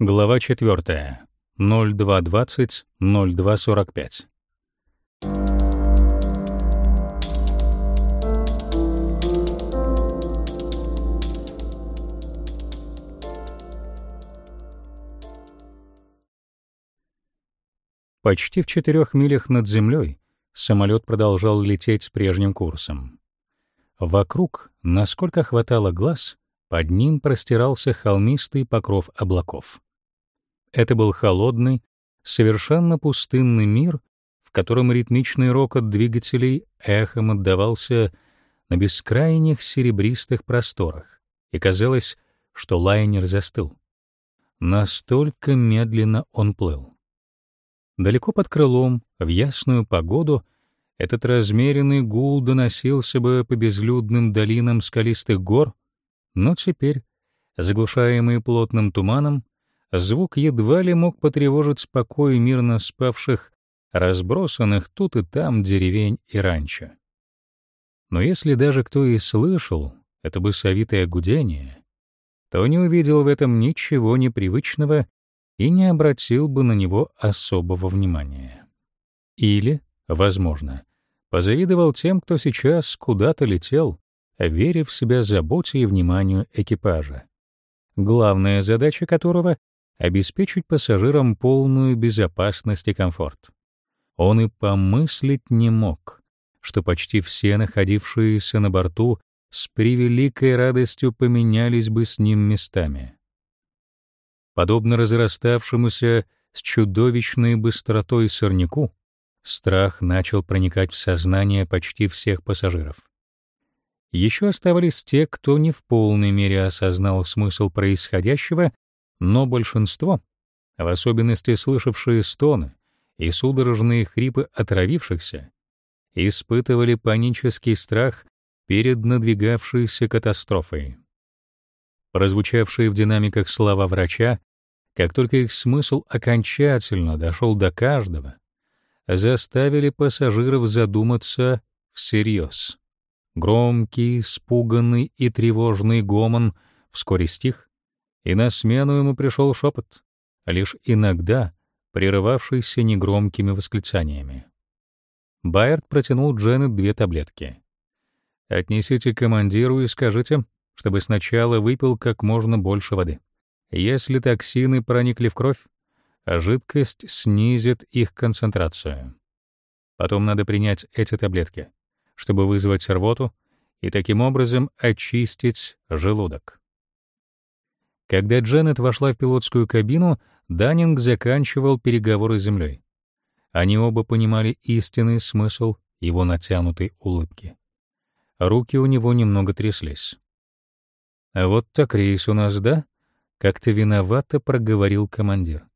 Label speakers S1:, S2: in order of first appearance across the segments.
S1: Глава 4. 0220-0245. Почти в четырех милях над землей самолет продолжал лететь с прежним курсом. Вокруг, насколько хватало глаз, под ним простирался холмистый покров облаков. Это был холодный, совершенно пустынный мир, в котором ритмичный рокот двигателей эхом отдавался на бескрайних серебристых просторах, и казалось, что лайнер застыл. Настолько медленно он плыл. Далеко под крылом, в ясную погоду, этот размеренный гул доносился бы по безлюдным долинам скалистых гор, но теперь, заглушаемый плотным туманом, звук едва ли мог потревожить спокой мирно спавших, разбросанных тут и там деревень и ранчо. Но если даже кто и слышал это басовитое гудение, то не увидел в этом ничего непривычного и не обратил бы на него особого внимания. Или, возможно, позавидовал тем, кто сейчас куда-то летел, веря в себя заботе и вниманию экипажа, главная задача которого — обеспечить пассажирам полную безопасность и комфорт. Он и помыслить не мог, что почти все находившиеся на борту с превеликой радостью поменялись бы с ним местами. Подобно разраставшемуся с чудовищной быстротой сорняку, страх начал проникать в сознание почти всех пассажиров. Еще оставались те, кто не в полной мере осознал смысл происходящего, но большинство, в особенности слышавшие стоны и судорожные хрипы отравившихся, испытывали панический страх перед надвигавшейся катастрофой. Прозвучавшие в динамиках слова врача, как только их смысл окончательно дошел до каждого, заставили пассажиров задуматься всерьез. Громкий, испуганный и тревожный гомон вскоре стих, и на смену ему пришел шепот, лишь иногда прерывавшийся негромкими восклицаниями. Байерт протянул Дженнет две таблетки. «Отнесите командиру и скажите, чтобы сначала выпил как можно больше воды. Если токсины проникли в кровь, жидкость снизит их концентрацию. Потом надо принять эти таблетки, чтобы вызвать рвоту и таким образом очистить желудок. Когда Дженнет вошла в пилотскую кабину, Даннинг заканчивал переговоры с землей. Они оба понимали истинный смысл его натянутой улыбки. Руки у него немного тряслись. А вот так рейс у нас, да? Как-то виновато проговорил командир.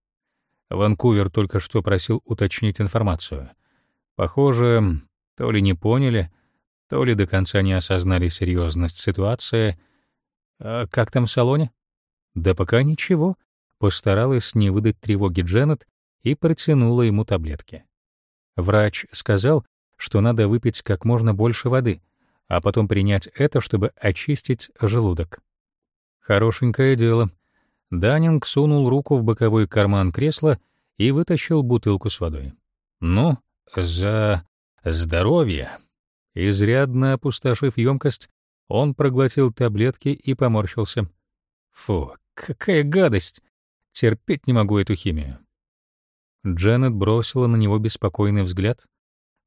S1: Ванкувер только что просил уточнить информацию. Похоже, то ли не поняли, то ли до конца не осознали серьезность ситуации. А как там в салоне? Да пока ничего. Постаралась не выдать тревоги Дженнет и протянула ему таблетки. Врач сказал, что надо выпить как можно больше воды, а потом принять это, чтобы очистить желудок. Хорошенькое дело. Даннинг сунул руку в боковой карман кресла и вытащил бутылку с водой. Ну, за здоровье. Изрядно опустошив емкость, он проглотил таблетки и поморщился. Фу, какая гадость! Терпеть не могу эту химию. Дженнет бросила на него беспокойный взгляд,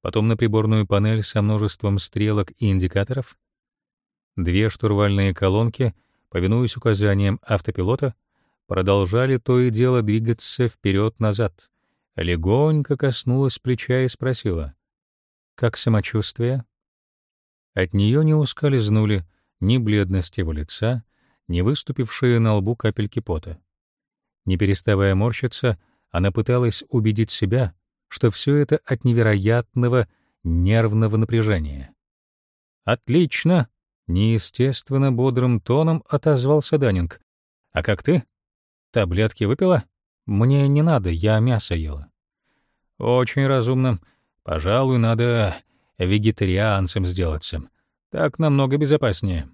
S1: потом на приборную панель со множеством стрелок и индикаторов. Две штурвальные колонки — повинуясь указаниям автопилота, продолжали то и дело двигаться вперед-назад. Легонько коснулась плеча и спросила: "Как самочувствие?" От нее не ускользнули ни бледность его лица, ни выступившие на лбу капельки пота. Не переставая морщиться, она пыталась убедить себя, что все это от невероятного нервного напряжения. «Отлично!» Неестественно бодрым тоном отозвался Данинг. «А как ты? Таблетки выпила? Мне не надо, я мясо ела». «Очень разумно. Пожалуй, надо вегетарианцем сделаться. Так намного безопаснее».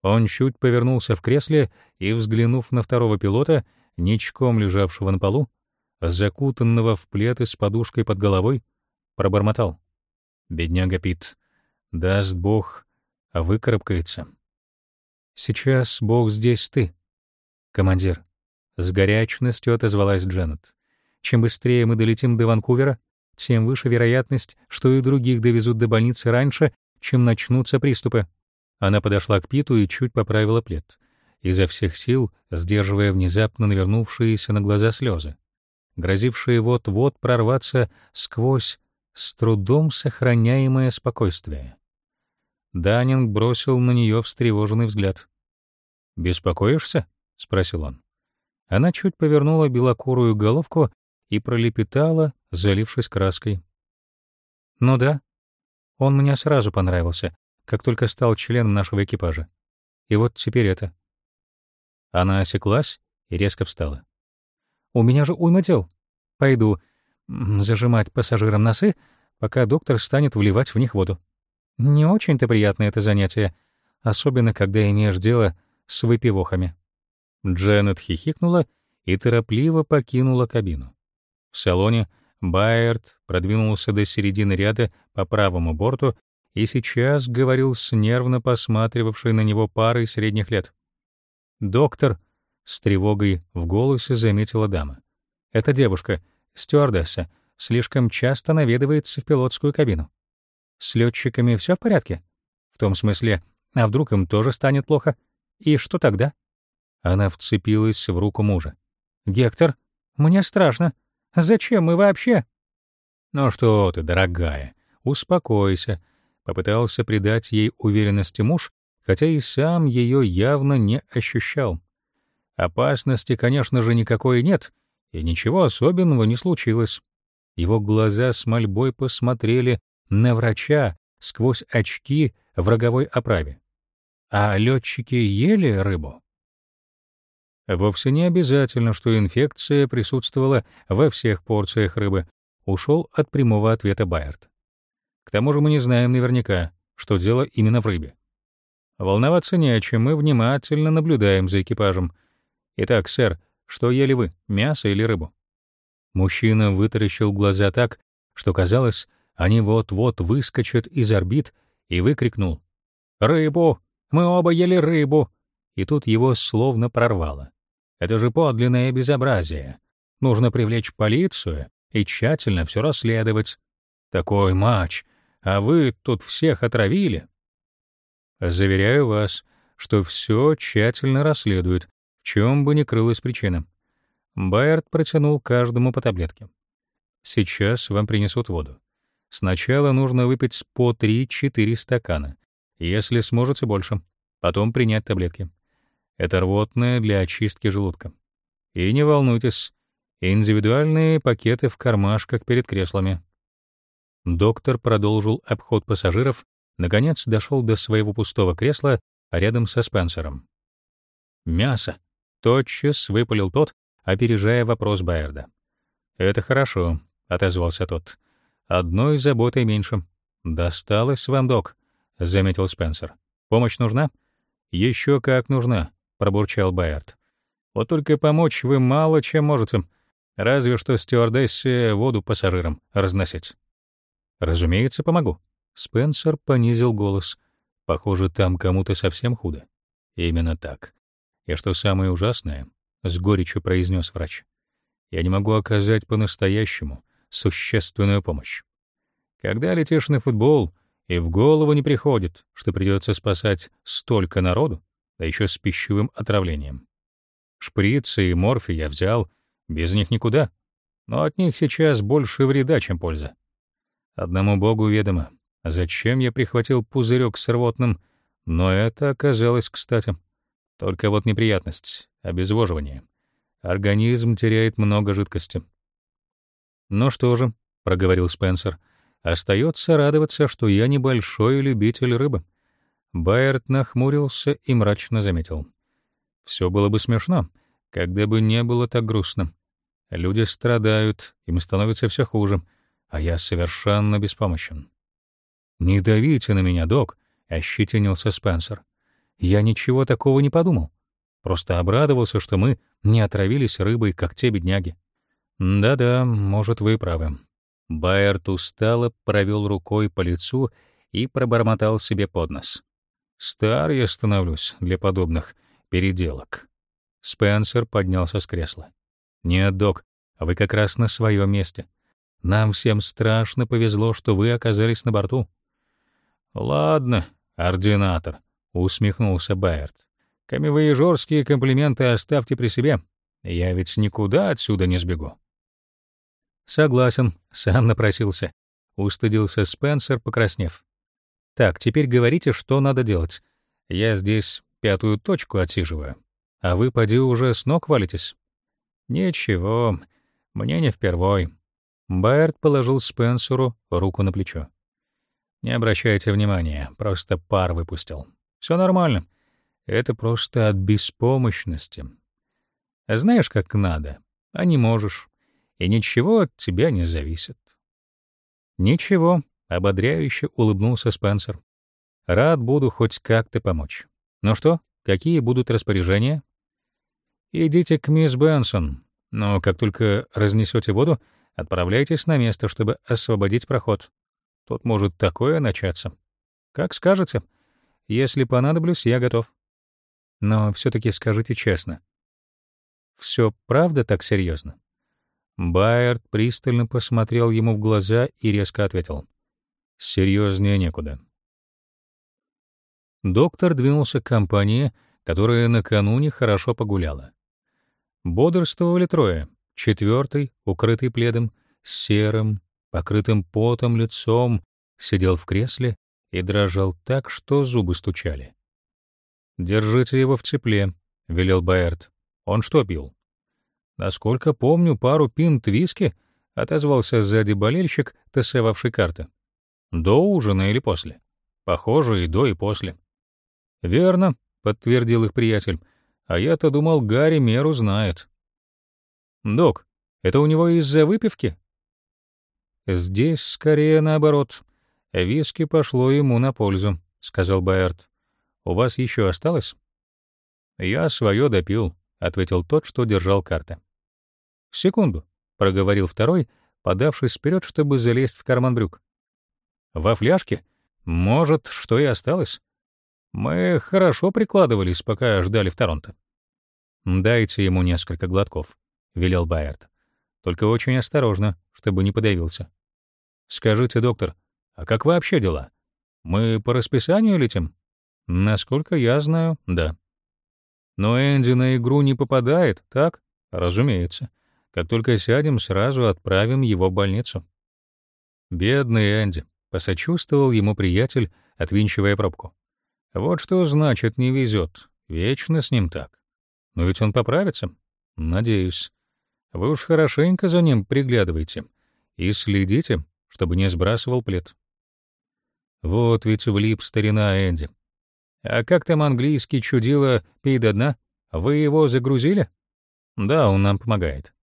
S1: Он чуть повернулся в кресле и, взглянув на второго пилота, ничком лежавшего на полу, закутанного в плед и с подушкой под головой, пробормотал. «Бедняга Пит, даст Бог, а выкарабкается». «Сейчас Бог здесь ты, командир», — с горячностью отозвалась Дженнет. «Чем быстрее мы долетим до Ванкувера, тем выше вероятность, что и других довезут до больницы раньше, чем начнутся приступы». Она подошла к Питу и чуть поправила плед, изо всех сил сдерживая внезапно навернувшиеся на глаза слезы, грозившие вот-вот прорваться сквозь с трудом сохраняемое спокойствие. Данинг бросил на нее встревоженный взгляд. «Беспокоишься?» — спросил он. Она чуть повернула белокурую головку и пролепетала, залившись краской. «Ну да. Он мне сразу понравился как только стал членом нашего экипажа. И вот теперь это. Она осеклась и резко встала. «У меня же уйма дел. Пойду зажимать пассажирам носы, пока доктор станет вливать в них воду. Не очень-то приятное это занятие, особенно когда имеешь дело с выпивохами». Дженнет хихикнула и торопливо покинула кабину. В салоне Байерт продвинулся до середины ряда по правому борту и сейчас говорил с нервно посматривавшей на него парой средних лет. «Доктор», — с тревогой в голосе заметила дама. «Эта девушка, стюардесса, слишком часто наведывается в пилотскую кабину. С летчиками все в порядке? В том смысле, а вдруг им тоже станет плохо? И что тогда?» Она вцепилась в руку мужа. «Гектор, мне страшно. Зачем мы вообще?» «Ну что ты, дорогая, успокойся», Попытался придать ей уверенности муж, хотя и сам ее явно не ощущал. Опасности, конечно же, никакой нет, и ничего особенного не случилось. Его глаза с мольбой посмотрели на врача сквозь очки в роговой оправе. А летчики ели рыбу? Вовсе не обязательно, что инфекция присутствовала во всех порциях рыбы, ушел от прямого ответа Байерт. К тому же мы не знаем наверняка, что дело именно в рыбе. Волноваться не о чем, мы внимательно наблюдаем за экипажем. Итак, сэр, что ели вы, мясо или рыбу? Мужчина вытаращил глаза так, что казалось, они вот-вот выскочат из орбит, и выкрикнул: "Рыбу! Мы оба ели рыбу!" И тут его словно прорвало. Это же подлинное безобразие. Нужно привлечь полицию и тщательно все расследовать. Такой матч а вы тут всех отравили. Заверяю вас, что все тщательно расследуют, в чем бы ни крылась причина. Байерт протянул каждому по таблетке. Сейчас вам принесут воду. Сначала нужно выпить по 3-4 стакана, если сможете больше. Потом принять таблетки. Это рвотное для очистки желудка. И не волнуйтесь, индивидуальные пакеты в кармашках перед креслами. Доктор продолжил обход пассажиров, наконец дошел до своего пустого кресла рядом со Спенсером. «Мясо!» — тотчас выпалил тот, опережая вопрос Байерда. «Это хорошо», — отозвался тот. «Одной заботой меньше. Досталось вам, док», — заметил Спенсер. «Помощь нужна?» «Еще как нужна», — пробурчал Байерд. «Вот только помочь вы мало чем можете, разве что стюардессе воду пассажирам разносить». Разумеется, помогу. Спенсер понизил голос. Похоже, там кому-то совсем худо. Именно так. И что самое ужасное, с горечью произнес врач. Я не могу оказать по-настоящему существенную помощь. Когда летишь на футбол, и в голову не приходит, что придется спасать столько народу, да еще с пищевым отравлением. Шприцы и морфий я взял, без них никуда. Но от них сейчас больше вреда, чем польза. Одному богу ведомо, зачем я прихватил пузырек с рвотным, но это оказалось кстати. Только вот неприятность — обезвоживание. Организм теряет много жидкости. «Ну что же», — проговорил Спенсер, — «остается радоваться, что я небольшой любитель рыбы». Байерт нахмурился и мрачно заметил. «Все было бы смешно, когда бы не было так грустно. Люди страдают, им становится все хуже, а я совершенно беспомощен. «Не давите на меня, док», — ощетинился Спенсер. «Я ничего такого не подумал. Просто обрадовался, что мы не отравились рыбой, как те бедняги. Да-да, может, вы правы. Байерт устало провел рукой по лицу и пробормотал себе под нос. Стар я становлюсь для подобных переделок. Спенсер поднялся с кресла. Нет, док, вы как раз на своем месте. Нам всем страшно повезло, что вы оказались на борту. Ладно, ординатор, усмехнулся Байерт. Камевоежорские комплименты оставьте при себе. Я ведь никуда отсюда не сбегу. Согласен, сам напросился. Устыдился Спенсер, покраснев. Так, теперь говорите, что надо делать. Я здесь пятую точку отсиживаю. А вы, поди, уже с ног валитесь? Ничего, мне не впервой. Байерд положил Спенсеру руку на плечо. Не обращайте внимания, просто пар выпустил. Все нормально. Это просто от беспомощности. Знаешь, как надо, а не можешь и ничего от тебя не зависит. Ничего, ободряюще улыбнулся Спенсер. Рад буду хоть как-то помочь. Ну что, какие будут распоряжения? Идите к мисс Бенсон, но как только разнесете воду, отправляйтесь на место, чтобы освободить проход. Тут может такое начаться. Как скажете. Если понадоблюсь, я готов. Но все таки скажите честно. Все правда так серьезно? Байерд пристально посмотрел ему в глаза и резко ответил. «Серьезнее некуда». Доктор двинулся к компании, которая накануне хорошо погуляла. Бодрствовали трое. Четвертый, укрытый пледом, серым, покрытым потом лицом, сидел в кресле и дрожал так, что зубы стучали. «Держите его в тепле», — велел Байерд. «Он что пил?» Насколько помню, пару пинт виски отозвался сзади болельщик, тасовавший карты. До ужина или после? Похоже, и до, и после. Верно, подтвердил их приятель. А я-то думал, Гарри меру знает. Док, это у него из-за выпивки? Здесь скорее наоборот. Виски пошло ему на пользу, сказал Байерт. У вас еще осталось? Я свое допил, ответил тот, что держал карты. Секунду, проговорил второй, подавшись вперед, чтобы залезть в карман брюк. Во фляжке? Может, что и осталось? Мы хорошо прикладывались, пока ждали в Торонто. Дайте ему несколько глотков, велел Байерт. Только очень осторожно, чтобы не подавился. Скажите, доктор, а как вообще дела? Мы по расписанию летим? Насколько я знаю, да. Но Энди на игру не попадает, так? Разумеется. Как только сядем, сразу отправим его в больницу. Бедный Энди, посочувствовал ему приятель, отвинчивая пробку. Вот что значит не везет. Вечно с ним так. Но ведь он поправится. Надеюсь. Вы уж хорошенько за ним приглядывайте и следите, чтобы не сбрасывал плед. Вот ведь влип старина Энди. А как там английский чудило «пей дна»? Вы его загрузили? Да, он нам помогает.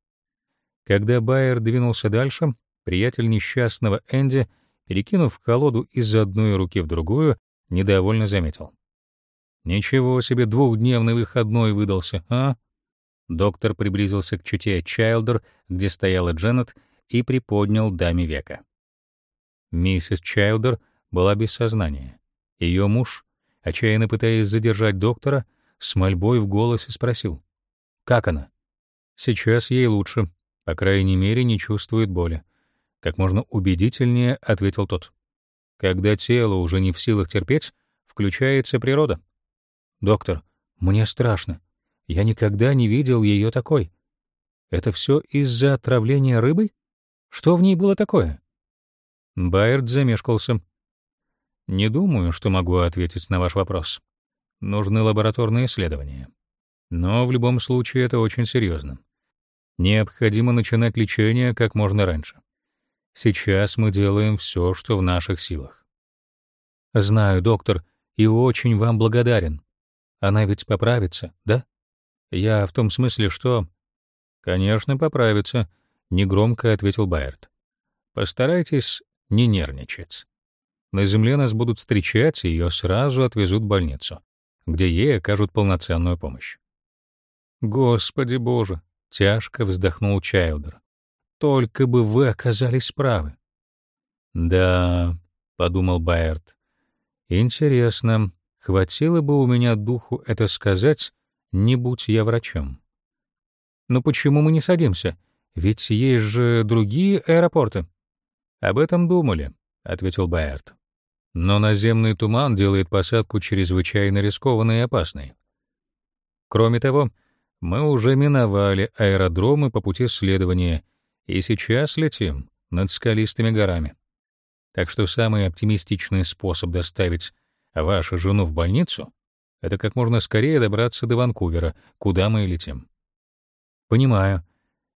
S1: Когда Байер двинулся дальше, приятель несчастного Энди, перекинув колоду из одной руки в другую, недовольно заметил. «Ничего себе двухдневный выходной выдался, а?» Доктор приблизился к чуте Чайлдер, где стояла Дженнет, и приподнял даме века. Миссис Чайлдер была без сознания. Ее муж, отчаянно пытаясь задержать доктора, с мольбой в голосе спросил. «Как она?» «Сейчас ей лучше. По крайней мере, не чувствует боли». Как можно убедительнее ответил тот. «Когда тело уже не в силах терпеть, включается природа». «Доктор, мне страшно. Я никогда не видел ее такой. Это все из-за отравления рыбой? Что в ней было такое?» Байерд замешкался. Не думаю, что могу ответить на ваш вопрос. Нужны лабораторные исследования. Но в любом случае это очень серьезно. Необходимо начинать лечение как можно раньше. Сейчас мы делаем все, что в наших силах. Знаю, доктор, и очень вам благодарен. Она ведь поправится, да? Я в том смысле, что Конечно, поправится, негромко ответил Байерт. Постарайтесь не нервничать. На земле нас будут встречать, и ее сразу отвезут в больницу, где ей окажут полноценную помощь. Господи Боже, тяжко вздохнул Чайлдер. Только бы вы оказались правы. Да, подумал Байерт. Интересно, хватило бы у меня духу это сказать, не будь я врачом. Но почему мы не садимся? Ведь есть же другие аэропорты. Об этом думали, ответил Байерт. Но наземный туман делает посадку чрезвычайно рискованной и опасной. Кроме того, мы уже миновали аэродромы по пути следования и сейчас летим над скалистыми горами. Так что самый оптимистичный способ доставить вашу жену в больницу — это как можно скорее добраться до Ванкувера, куда мы и летим. Понимаю.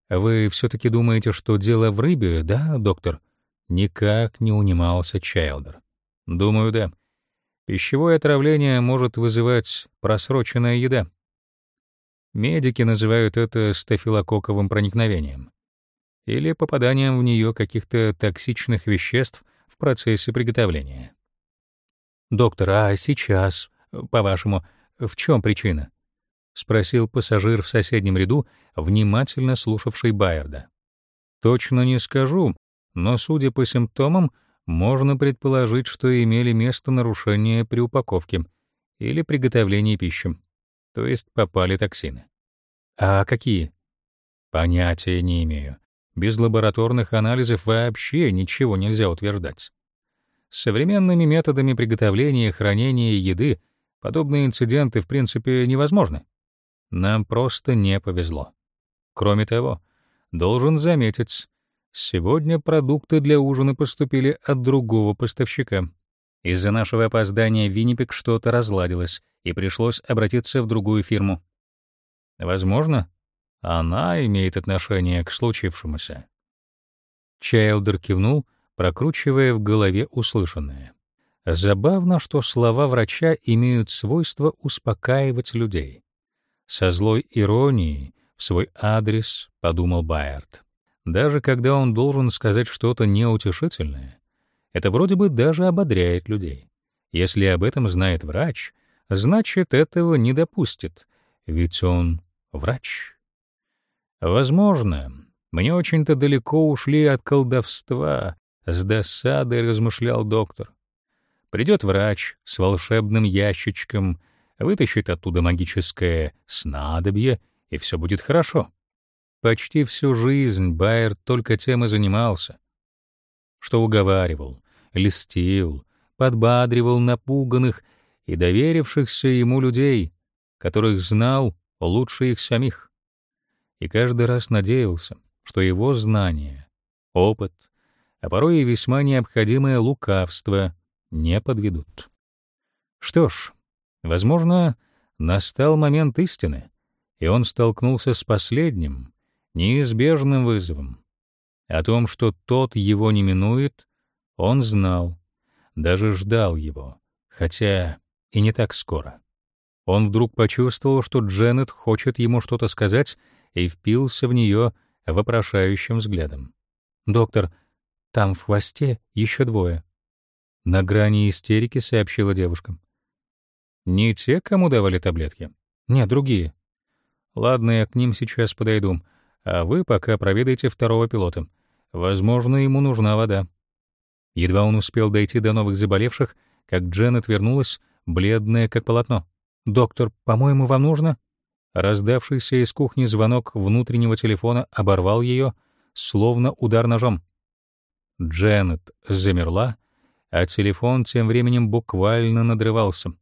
S1: Вы все-таки думаете, что дело в рыбе, да, доктор? Никак не унимался Чайлдер. Думаю, да. Пищевое отравление может вызывать просроченная еда. Медики называют это стафилококковым проникновением или попаданием в нее каких-то токсичных веществ в процессе приготовления. Доктор, а сейчас, по-вашему, в чем причина? спросил пассажир в соседнем ряду, внимательно слушавший Байерда. Точно не скажу, но судя по симптомам, можно предположить, что имели место нарушения при упаковке или приготовлении пищи, то есть попали токсины. А какие? Понятия не имею. Без лабораторных анализов вообще ничего нельзя утверждать. С современными методами приготовления и хранения еды подобные инциденты в принципе невозможны. Нам просто не повезло. Кроме того, должен заметить, сегодня продукты для ужина поступили от другого поставщика. Из-за нашего опоздания Виннипек что-то разладилось, и пришлось обратиться в другую фирму. Возможно, она имеет отношение к случившемуся. Чайлдер кивнул, прокручивая в голове услышанное. Забавно, что слова врача имеют свойство успокаивать людей. Со злой иронией в свой адрес подумал Байерт. Даже когда он должен сказать что-то неутешительное, это вроде бы даже ободряет людей. Если об этом знает врач, значит, этого не допустит, ведь он врач. Возможно, мы не очень-то далеко ушли от колдовства, с досадой размышлял доктор. Придет врач с волшебным ящичком — вытащит оттуда магическое снадобье, и все будет хорошо. Почти всю жизнь Байер только тем и занимался, что уговаривал, листил, подбадривал напуганных и доверившихся ему людей, которых знал лучше их самих. И каждый раз надеялся, что его знания, опыт, а порой и весьма необходимое лукавство не подведут. Что ж, Возможно, настал момент истины, и он столкнулся с последним, неизбежным вызовом. О том, что тот его не минует, он знал, даже ждал его, хотя и не так скоро. Он вдруг почувствовал, что Дженнет хочет ему что-то сказать, и впился в нее вопрошающим взглядом. «Доктор, там в хвосте еще двое». На грани истерики сообщила девушка. Не те, кому давали таблетки? Нет, другие. Ладно, я к ним сейчас подойду, а вы пока проведайте второго пилота. Возможно, ему нужна вода. Едва он успел дойти до новых заболевших, как Дженнет вернулась, бледная как полотно. «Доктор, по-моему, вам нужно?» Раздавшийся из кухни звонок внутреннего телефона оборвал ее, словно удар ножом. Дженнет замерла, а телефон тем временем буквально надрывался.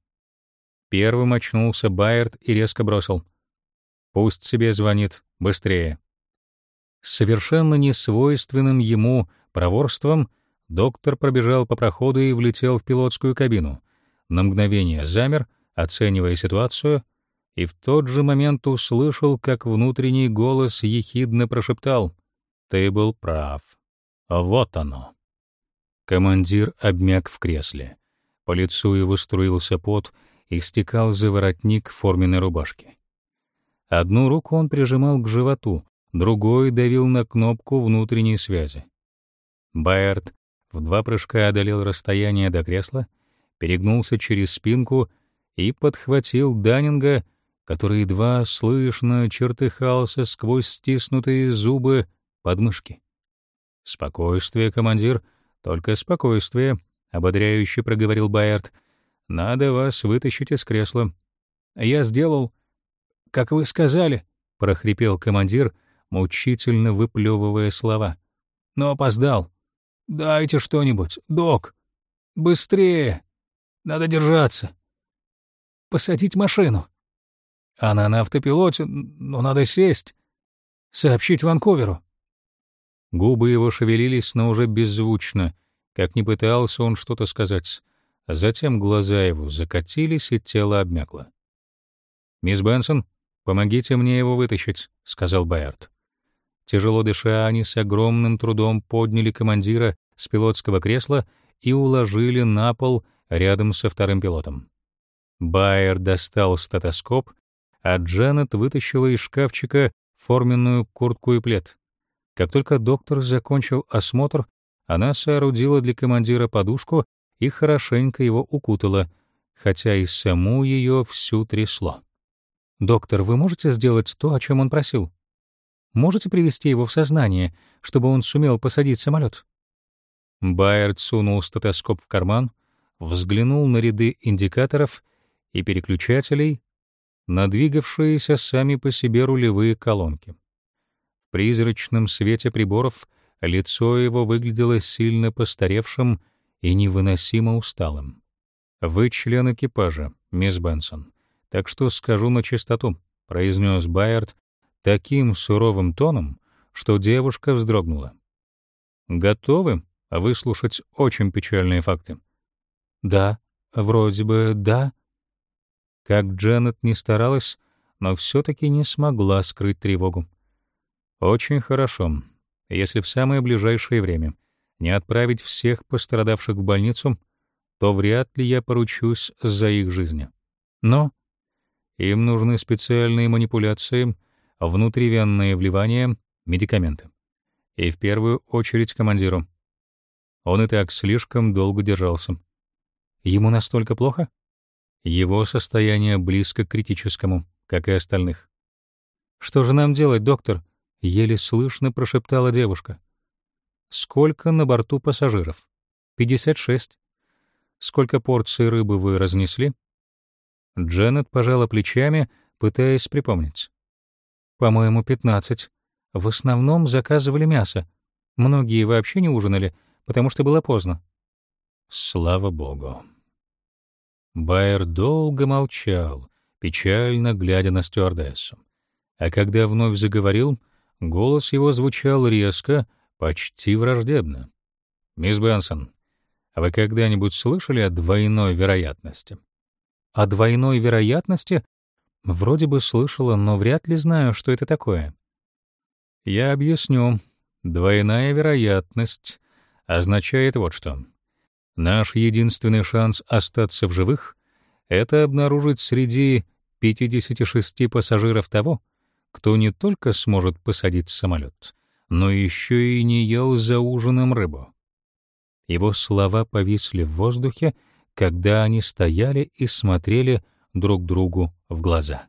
S1: Первым очнулся Байерт и резко бросил. «Пусть себе звонит. Быстрее». Совершенно несвойственным ему проворством доктор пробежал по проходу и влетел в пилотскую кабину. На мгновение замер, оценивая ситуацию, и в тот же момент услышал, как внутренний голос ехидно прошептал «Ты был прав. Вот оно». Командир обмяк в кресле. По лицу его струился пот, и стекал за воротник форменной рубашки. Одну руку он прижимал к животу, другой давил на кнопку внутренней связи. Байерт в два прыжка одолел расстояние до кресла, перегнулся через спинку и подхватил Даннинга, который едва слышно чертыхался сквозь стиснутые зубы подмышки. «Спокойствие, командир, только спокойствие», — ободряюще проговорил Байерт. «Надо вас вытащить из кресла». «Я сделал, как вы сказали», — прохрипел командир, мучительно выплевывая слова. «Но опоздал. Дайте что-нибудь, док. Быстрее. Надо держаться. Посадить машину. Она на автопилоте, но надо сесть. Сообщить Ванковеру». Губы его шевелились, но уже беззвучно, как не пытался он что-то сказать. Затем глаза его закатились, и тело обмякло. «Мисс Бенсон, помогите мне его вытащить», — сказал Байерт. Тяжело дыша, они с огромным трудом подняли командира с пилотского кресла и уложили на пол рядом со вторым пилотом. Байер достал стетоскоп, а Джанет вытащила из шкафчика форменную куртку и плед. Как только доктор закончил осмотр, она соорудила для командира подушку и хорошенько его укутала, хотя и саму ее всю трясло. «Доктор, вы можете сделать то, о чем он просил? Можете привести его в сознание, чтобы он сумел посадить самолет?» Байерд сунул стетоскоп в карман, взглянул на ряды индикаторов и переключателей, надвигавшиеся сами по себе рулевые колонки призрачном свете приборов лицо его выглядело сильно постаревшим и невыносимо усталым. «Вы член экипажа, мисс Бенсон, так что скажу на чистоту», — произнес Байерд таким суровым тоном, что девушка вздрогнула. «Готовы выслушать очень печальные факты?» «Да, вроде бы да». Как Дженнет не старалась, но все-таки не смогла скрыть тревогу. Очень хорошо. Если в самое ближайшее время не отправить всех пострадавших в больницу, то вряд ли я поручусь за их жизни. Но им нужны специальные манипуляции, внутривенные вливания, медикаменты. И в первую очередь командиру. Он и так слишком долго держался. Ему настолько плохо? Его состояние близко к критическому, как и остальных. Что же нам делать, доктор? — еле слышно прошептала девушка. «Сколько на борту пассажиров?» «Пятьдесят шесть». «Сколько порций рыбы вы разнесли?» Дженнет пожала плечами, пытаясь припомнить. «По-моему, пятнадцать. В основном заказывали мясо. Многие вообще не ужинали, потому что было поздно». «Слава богу». Байер долго молчал, печально глядя на стюардессу. А когда вновь заговорил — Голос его звучал резко, почти враждебно. «Мисс Бенсон, а вы когда-нибудь слышали о двойной вероятности?» «О двойной вероятности?» «Вроде бы слышала, но вряд ли знаю, что это такое». «Я объясню. Двойная вероятность означает вот что. Наш единственный шанс остаться в живых — это обнаружить среди 56 пассажиров того, кто не только сможет посадить самолет, но еще и не ел за ужином рыбу. Его слова повисли в воздухе, когда они стояли и смотрели друг другу в глаза.